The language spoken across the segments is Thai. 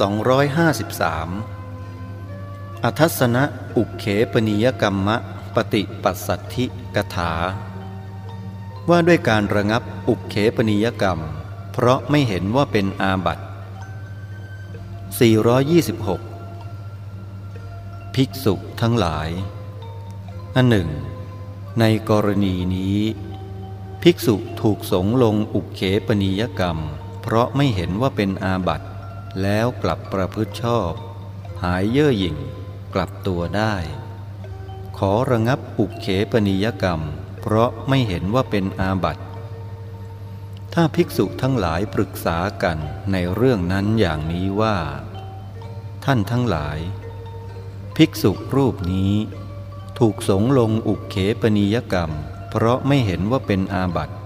253 อทัศนะอุเขปนิยกรรมะปฏิปัสสัทธิกถา ว่าด้วยการระงับอุเขปนิยกรรม เพราะไม่เห็นว่าเป็นอาบัติ 426 ภิกษุทั้งหลาย อันหนึ่ง ในกรณีนี้ ภิกษุถูกสงลงอุเขปนิยกรรม เพราะไม่เห็นว่าเป็นอาบัติ แล้วกลับประพฤติชอบ หายเย่อหยิ่ง กลับตัวได้ ขอระงับอุกเขปนิยกรรม เพราะไม่เห็นว่าเป็นอาบัติถ้าภิกษุทั้งหลายปรึกษากันในเรื่องนั้นอย่างนี้ว่า ท่านทั้งหลาย ภิกษุรูปนี้ ถูกสงลงอุกเขปนิยกรรม เพราะไม่เห็นว่าเป็นอาบัติ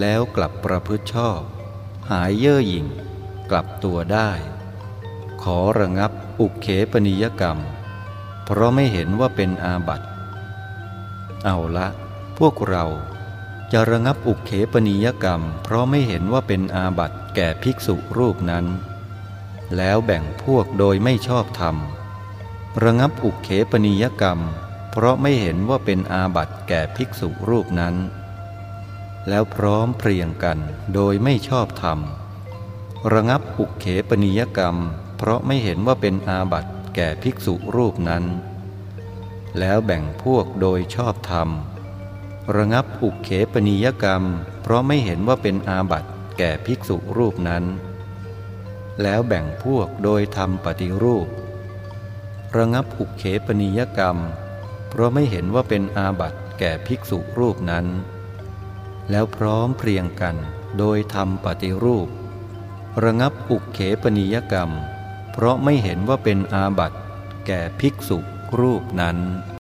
แล้วกลับประพฤติชอบ หายเย่อหยิ่ง กลับตัวได้ ขอระงับอุเขปนิยกรรม เพราะไม่เห็นว่าเป็นอาบัติเอาละ พวกเราจะระงับอุเขปนิยกรรม เพราะไม่เห็นว่าเป็นอาบัติแก่ภิกษุรูปนั้น แล้วแบ่งพวกโดยไม่ชอบธรรม ระงับอุเขปนิยกรรม เพราะไม่เห็นว่าเป็นอาบัติแก่ภิกษุรูปนั้น แล้วพร้อมเพรียงกันโดยไม่ชอบธรรม ระงับอุเขปนิยกรรม เพราะไม่เห็นว่าเป็นอาบัติแก่ภิกษุรูปนั้น แล้วแบ่งพวกโดยชอบธรรม ระงับอุเขปนิยกรรม เพราะไม่เห็นว่าเป็นอาบัติแก่ภิกษุรูปนั้น แล้วแบ่งพวกโดยทำปฏิรูป ระงับอุเขปนิยกรรม เพราะไม่เห็นว่าเป็นอาบัติแก่ภิกษุรูปนั้น แล้วพร้อมเพรียงกันโดยทำปฏิรูประงับอุเขปนิยกรรม เพราะไม่เห็นว่าเป็นอาบัติแก่ภิกษุรูปนั้น